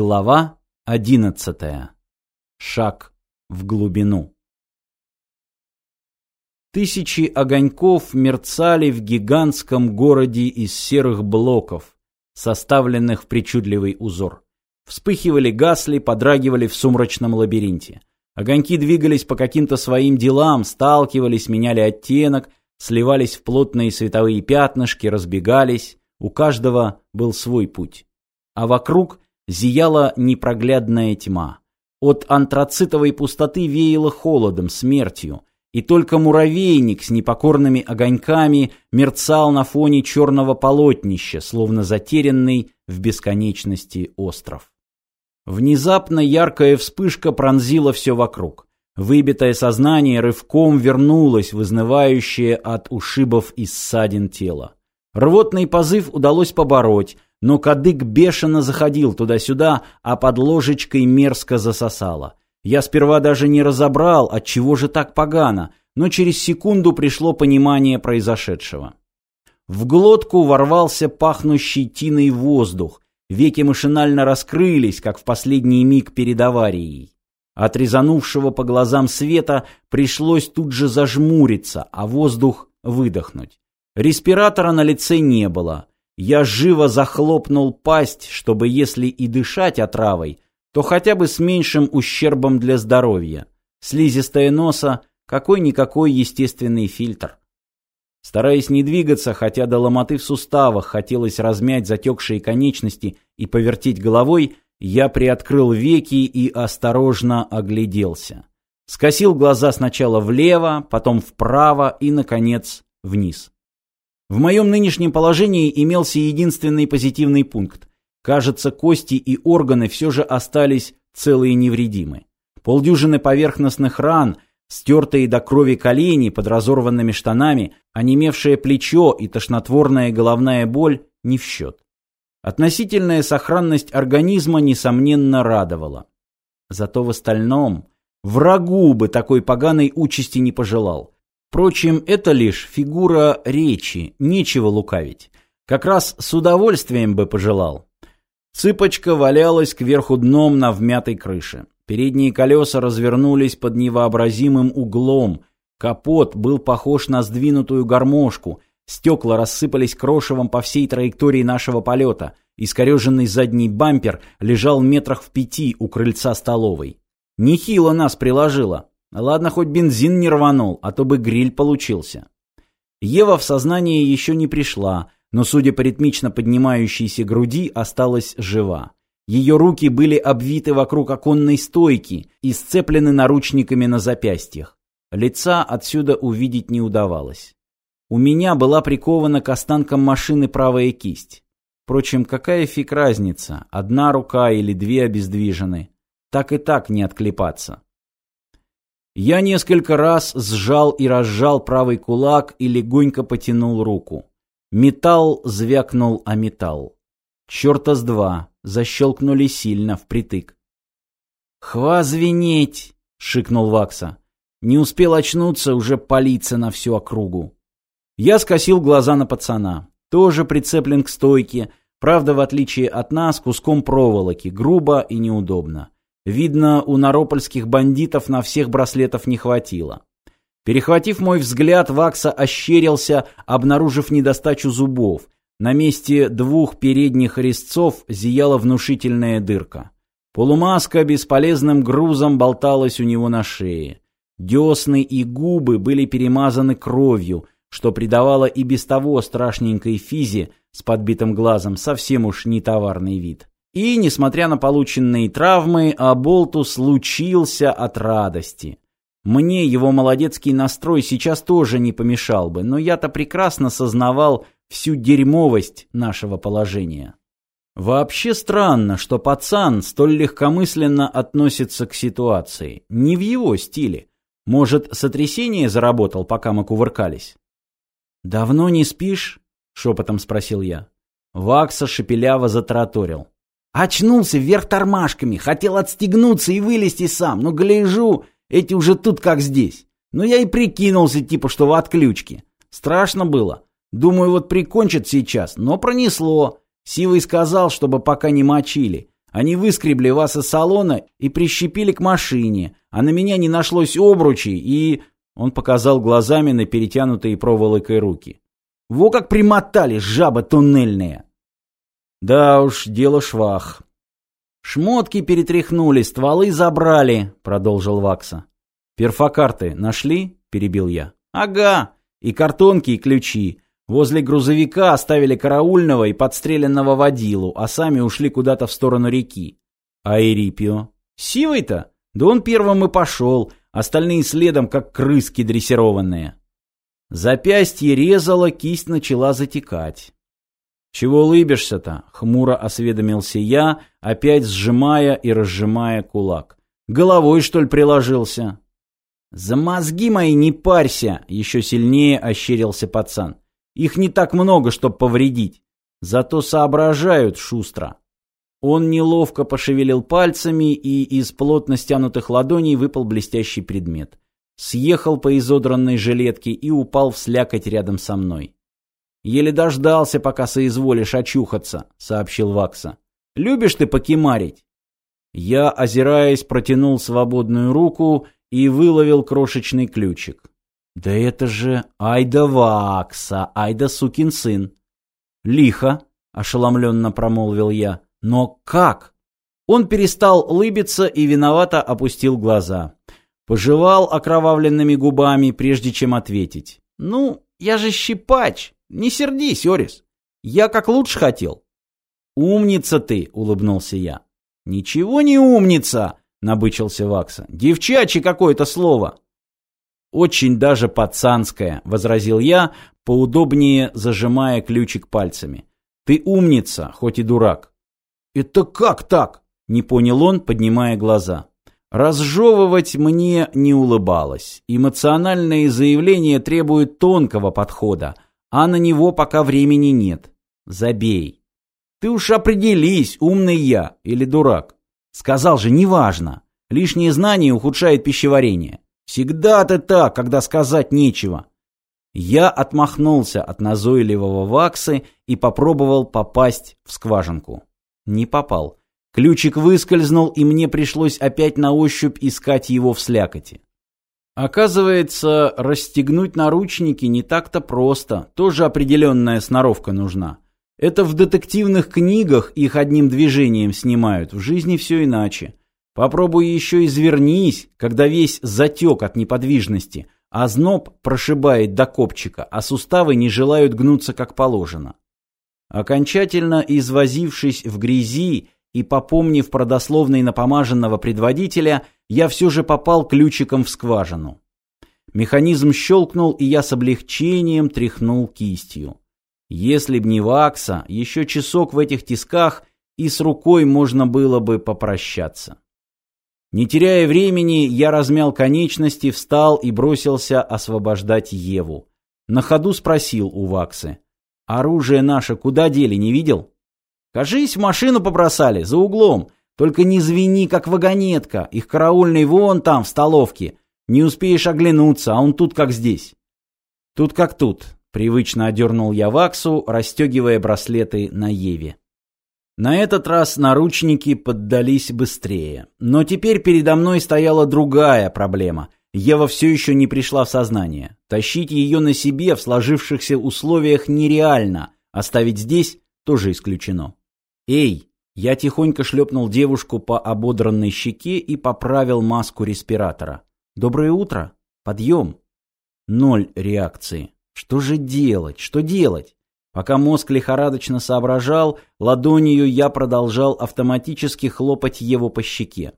Глава одиннадцатая. Шаг в глубину. Тысячи огоньков мерцали в гигантском городе из серых блоков, составленных в причудливый узор. Вспыхивали, гасли, подрагивали в сумрачном лабиринте. Огоньки двигались по каким-то своим делам, сталкивались, меняли оттенок, сливались в плотные световые пятнышки, разбегались. У каждого был свой путь. А вокруг – зияла непроглядная тьма. От антрацитовой пустоты веяло холодом, смертью, и только муравейник с непокорными огоньками мерцал на фоне черного полотнища, словно затерянный в бесконечности остров. Внезапно яркая вспышка пронзила все вокруг. Выбитое сознание рывком вернулось в изнывающее от ушибов и ссадин тело. Рвотный позыв удалось побороть, но кадык бешено заходил туда-сюда, а под ложечкой мерзко засосало. Я сперва даже не разобрал, от чего же так погано, но через секунду пришло понимание произошедшего. В глотку ворвался пахнущий тиной воздух, веки машинально раскрылись, как в последний миг перед аварией. От резанувшего по глазам света пришлось тут же зажмуриться, а воздух выдохнуть. Респиратора на лице не было. Я живо захлопнул пасть, чтобы если и дышать отравой, то хотя бы с меньшим ущербом для здоровья. Слизистая носа – какой-никакой естественный фильтр. Стараясь не двигаться, хотя до ломоты в суставах хотелось размять затекшие конечности и повертеть головой, я приоткрыл веки и осторожно огляделся. Скосил глаза сначала влево, потом вправо и, наконец, вниз. В моем нынешнем положении имелся единственный позитивный пункт. Кажется, кости и органы все же остались целые невредимы. Полдюжины поверхностных ран, стертые до крови колени под разорванными штанами, онемевшее плечо и тошнотворная головная боль не в счет. Относительная сохранность организма, несомненно, радовала. Зато в остальном врагу бы такой поганой участи не пожелал. Впрочем, это лишь фигура речи, нечего лукавить. Как раз с удовольствием бы пожелал. Цыпочка валялась кверху дном на вмятой крыше. Передние колеса развернулись под невообразимым углом. Капот был похож на сдвинутую гармошку. Стекла рассыпались крошевом по всей траектории нашего полета. Искореженный задний бампер лежал метрах в пяти у крыльца столовой. Нехило нас приложило. Ладно, хоть бензин не рванул, а то бы гриль получился. Ева в сознание еще не пришла, но, судя по ритмично поднимающейся груди, осталась жива. Ее руки были обвиты вокруг оконной стойки и сцеплены наручниками на запястьях. Лица отсюда увидеть не удавалось. У меня была прикована к останкам машины правая кисть. Впрочем, какая фиг разница, одна рука или две обездвижены. Так и так не отклепаться. Я несколько раз сжал и разжал правый кулак и легонько потянул руку. Металл звякнул о металл. Черта с два, защелкнули сильно, впритык. «Хва звенеть!» — шикнул Вакса. Не успел очнуться, уже палиться на всю округу. Я скосил глаза на пацана. Тоже прицеплен к стойке, правда, в отличие от нас, куском проволоки, грубо и неудобно. Видно, у наропольских бандитов на всех браслетов не хватило. Перехватив мой взгляд, Вакса ощерился, обнаружив недостачу зубов. На месте двух передних резцов зияла внушительная дырка. Полумаска бесполезным грузом болталась у него на шее. Десны и губы были перемазаны кровью, что придавало и без того страшненькой физе с подбитым глазом совсем уж не товарный вид. И, несмотря на полученные травмы, Аболтус случился от радости. Мне его молодецкий настрой сейчас тоже не помешал бы, но я-то прекрасно сознавал всю дерьмовость нашего положения. Вообще странно, что пацан столь легкомысленно относится к ситуации. Не в его стиле. Может, сотрясение заработал, пока мы кувыркались? «Давно не спишь?» — шепотом спросил я. Вакса шепеляво затраторил. Очнулся вверх тормашками, хотел отстегнуться и вылезти сам, но гляжу, эти уже тут как здесь. Но я и прикинулся, типа, что в отключке. Страшно было. Думаю, вот прикончат сейчас, но пронесло. Сивый сказал, чтобы пока не мочили. Они выскребли вас из салона и прищепили к машине, а на меня не нашлось обручей и...» Он показал глазами на перетянутые проволокой руки. «Во как примотали, жаба туннельная!» «Да уж, дело швах». «Шмотки перетряхнули, стволы забрали», — продолжил Вакса. «Перфокарты нашли?» — перебил я. «Ага, и картонки, и ключи. Возле грузовика оставили караульного и подстреленного водилу, а сами ушли куда-то в сторону реки. А Эрипио? Сивый-то? Да он первым и пошел, остальные следом, как крыски дрессированные. Запястье резало, кисть начала затекать. «Чего улыбишься-то?» — хмуро осведомился я, опять сжимая и разжимая кулак. «Головой, что ли, приложился?» «За мозги мои не парься!» — еще сильнее ощерился пацан. Их не так много, чтобы повредить. Зато соображают шустро. Он неловко пошевелил пальцами, и из плотно стянутых ладоней выпал блестящий предмет. Съехал по изодранной жилетке и упал в слякоть рядом со мной. «Еле дождался, пока соизволишь очухаться», — сообщил Вакса. «Любишь ты покемарить?» Я, озираясь, протянул свободную руку и выловил крошечный ключик. Да это же Айда Вакса, Айда сукин сын. Лихо, ошеломленно промолвил я. Но как? Он перестал улыбиться и виновато опустил глаза. Пожевал окровавленными губами, прежде чем ответить. «Ну, я же щипач. Не сердись, Орис. Я как лучше хотел». «Умница ты!» — улыбнулся я. «Ничего не умница!» — набычился Вакса. «Девчачье какое-то слово!» «Очень даже пацанская», — возразил я, поудобнее зажимая ключик пальцами. «Ты умница, хоть и дурак». «Это как так?» — не понял он, поднимая глаза. Разжевывать мне не улыбалось. Эмоциональные заявления требуют тонкого подхода, а на него пока времени нет. Забей. Ты уж определись, умный я или дурак. Сказал же, неважно. Лишнее знание ухудшает пищеварение. Всегда ты так, когда сказать нечего. Я отмахнулся от назойливого ваксы и попробовал попасть в скважинку. Не попал. Ключик выскользнул, и мне пришлось опять на ощупь искать его в слякоти. Оказывается, расстегнуть наручники не так-то просто, тоже определенная сноровка нужна. Это в детективных книгах их одним движением снимают, в жизни все иначе. Попробуй еще извернись, когда весь затек от неподвижности, а зноб прошибает до копчика, а суставы не желают гнуться как положено. Окончательно извозившись в грязи и попомнив про дословный напомаженного предводителя, я все же попал ключиком в скважину. Механизм щелкнул, и я с облегчением тряхнул кистью. Если б не вакса, еще часок в этих тисках, и с рукой можно было бы попрощаться. Не теряя времени, я размял конечности, встал и бросился освобождать Еву. На ходу спросил у Ваксы. «Оружие наше куда дели, не видел?» «Кажись, машину побросали, за углом. Только не звени, как вагонетка. Их караульный вон там, в столовке. Не успеешь оглянуться, а он тут как здесь». «Тут как тут», — привычно одернул я Ваксу, расстегивая браслеты на Еве. На этот раз наручники поддались быстрее. Но теперь передо мной стояла другая проблема. Ева все еще не пришла в сознание. Тащить ее на себе в сложившихся условиях нереально. Оставить здесь тоже исключено. «Эй!» Я тихонько шлепнул девушку по ободранной щеке и поправил маску респиратора. «Доброе утро! Подъем!» Ноль реакции. Что же делать? Что делать? Пока мозг лихорадочно соображал, ладонью я продолжал автоматически хлопать его по щеке.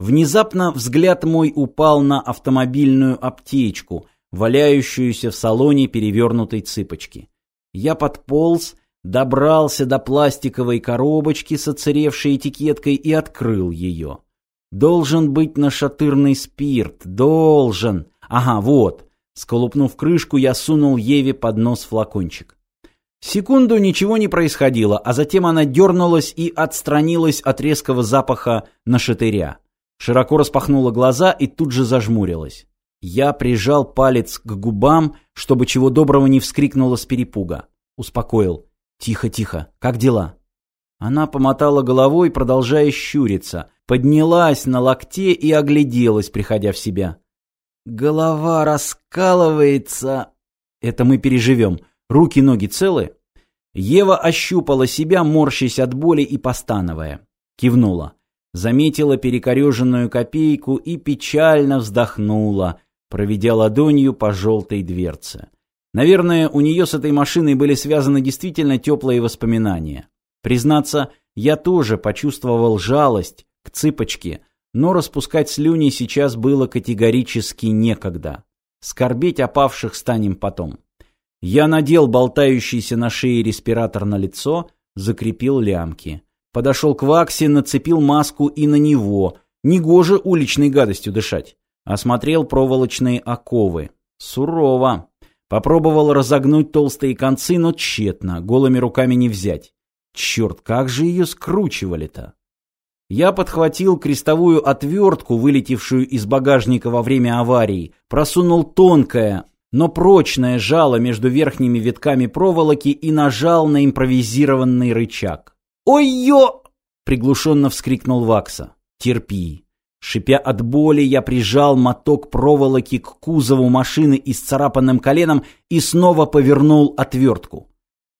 Внезапно взгляд мой упал на автомобильную аптечку, валяющуюся в салоне перевернутой цыпочки. Я подполз, добрался до пластиковой коробочки с оцаревшей этикеткой и открыл ее. Должен быть нашатырный спирт, должен. Ага, вот. Сколупнув крышку, я сунул Еве под нос флакончик. Секунду ничего не происходило, а затем она дернулась и отстранилась от резкого запаха нашатыря. Широко распахнула глаза и тут же зажмурилась. Я прижал палец к губам, чтобы чего доброго не вскрикнула с перепуга. Успокоил. «Тихо, тихо. Как дела?» Она помотала головой, продолжая щуриться, поднялась на локте и огляделась, приходя в себя. Голова раскалывается. Это мы переживем. Руки-ноги целы? Ева ощупала себя, морщась от боли и постановая. Кивнула. Заметила перекореженную копейку и печально вздохнула, проведя ладонью по желтой дверце. Наверное, у нее с этой машиной были связаны действительно теплые воспоминания. Признаться, я тоже почувствовал жалость к цыпочке, но распускать слюни сейчас было категорически некогда. Скорбеть о павших станем потом. Я надел болтающийся на шее респиратор на лицо, закрепил лямки. Подошел к Ваксе, нацепил маску и на него. Негоже уличной гадостью дышать. Осмотрел проволочные оковы. Сурово. Попробовал разогнуть толстые концы, но тщетно, голыми руками не взять. Черт, как же ее скручивали-то? Я подхватил крестовую отвертку, вылетевшую из багажника во время аварии, просунул тонкое, но прочное жало между верхними витками проволоки и нажал на импровизированный рычаг. «Ой-ё!» — приглушенно вскрикнул Вакса. «Терпи». Шипя от боли, я прижал моток проволоки к кузову машины исцарапанным коленом и снова повернул отвертку.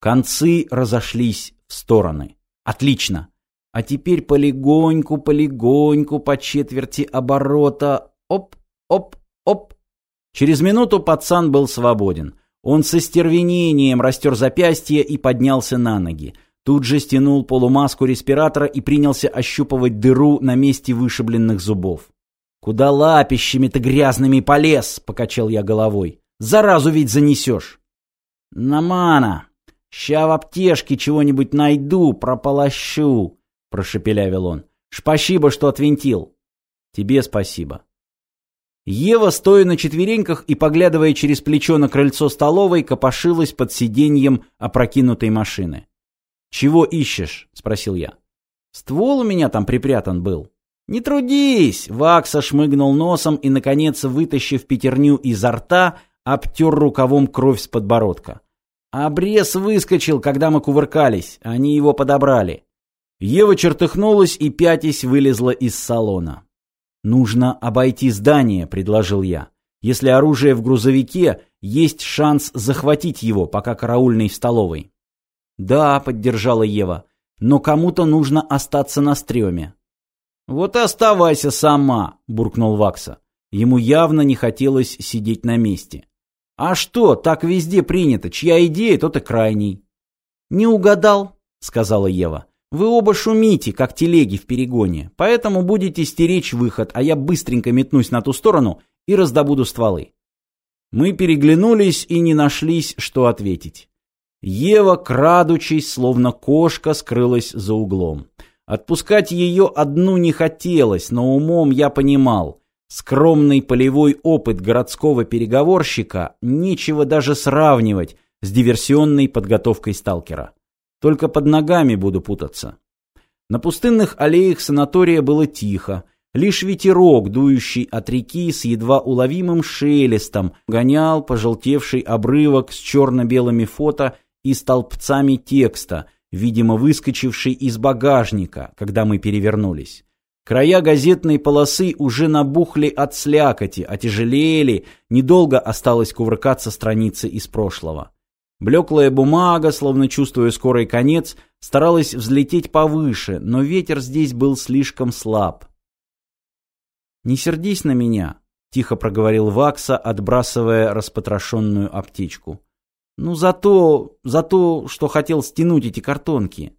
Концы разошлись в стороны. Отлично. А теперь полегоньку, полегоньку, по четверти оборота. Оп, оп, оп. Через минуту пацан был свободен. Он со стервенением растер запястье и поднялся на ноги. Тут же стянул полумаску респиратора и принялся ощупывать дыру на месте вышибленных зубов. «Куда лапищами-то грязными полез?» — покачал я головой. «Заразу ведь занесешь!» «Намана! Ща в аптешке чего-нибудь найду, прополощу!» — прошепелявил он. «Спасибо, что отвинтил!» «Тебе спасибо!» Ева, стоя на четвереньках и поглядывая через плечо на крыльцо столовой, копошилась под сиденьем опрокинутой машины. «Чего ищешь?» — спросил я. «Ствол у меня там припрятан был». «Не трудись!» — Вакса шмыгнул носом и, наконец, вытащив пятерню изо рта, обтер рукавом кровь с подбородка. Обрез выскочил, когда мы кувыркались. Они его подобрали. Ева чертыхнулась и пятясь вылезла из салона. «Нужно обойти здание», — предложил я. «Если оружие в грузовике, есть шанс захватить его, пока караульный в столовой». «Да», — поддержала Ева, — «но кому-то нужно остаться на стреме». «Вот оставайся сама», — буркнул Вакса. Ему явно не хотелось сидеть на месте. «А что, так везде принято, чья идея, тот и крайний». «Не угадал», — сказала Ева. «Вы оба шумите, как телеги в перегоне, поэтому будете стеречь выход, а я быстренько метнусь на ту сторону и раздобуду стволы». Мы переглянулись и не нашлись, что ответить. Ева, крадучись, словно кошка, скрылась за углом. Отпускать ее одну не хотелось, но умом я понимал. Скромный полевой опыт городского переговорщика нечего даже сравнивать с диверсионной подготовкой сталкера. Только под ногами буду путаться. На пустынных аллеях санатория было тихо. Лишь ветерок, дующий от реки с едва уловимым шелестом, гонял пожелтевший обрывок с черно-белыми фото и столбцами текста, видимо, выскочивший из багажника, когда мы перевернулись. Края газетной полосы уже набухли от слякоти, отяжелели, недолго осталось кувыркаться страницы из прошлого. Блеклая бумага, словно чувствуя скорый конец, старалась взлететь повыше, но ветер здесь был слишком слаб. «Не сердись на меня», — тихо проговорил Вакса, отбрасывая распотрошенную аптечку. Ну, за то, за то, что хотел стянуть эти картонки.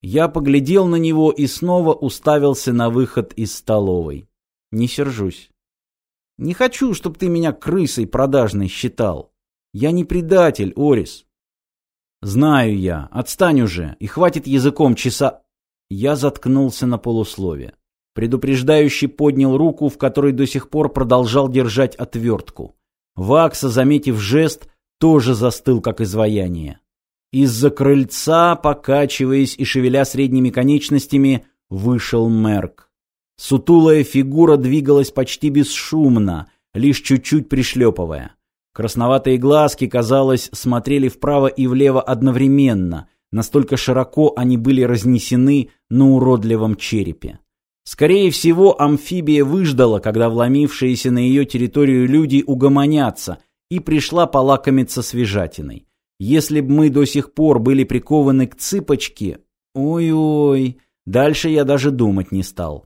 Я поглядел на него и снова уставился на выход из столовой. Не сержусь. Не хочу, чтобы ты меня крысой продажной считал. Я не предатель, Орис. Знаю я. Отстань уже, и хватит языком часа... Я заткнулся на полуслове. Предупреждающий поднял руку, в которой до сих пор продолжал держать отвертку. Вакса, заметив жест, тоже застыл, как изваяние. Из-за крыльца, покачиваясь и шевеля средними конечностями, вышел Мерк. Сутулая фигура двигалась почти бесшумно, лишь чуть-чуть пришлепывая. Красноватые глазки, казалось, смотрели вправо и влево одновременно, Настолько широко они были разнесены на уродливом черепе. Скорее всего, амфибия выждала, когда вломившиеся на ее территорию люди угомонятся, и пришла полакомиться свежатиной. Если б мы до сих пор были прикованы к цыпочке... Ой-ой, дальше я даже думать не стал.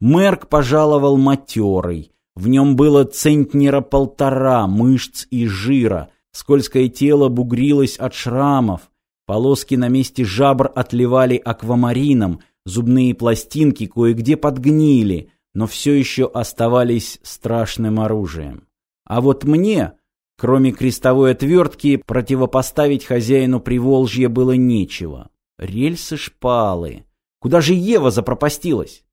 Мерк пожаловал матерый. В нем было центнера полтора мышц и жира. Скользкое тело бугрилось от шрамов. Полоски на месте жабр отливали аквамарином. Зубные пластинки кое-где подгнили, но все еще оставались страшным оружием. А вот мне, кроме крестовой отвертки, противопоставить хозяину Приволжья было нечего. Рельсы-шпалы. Куда же Ева запропастилась?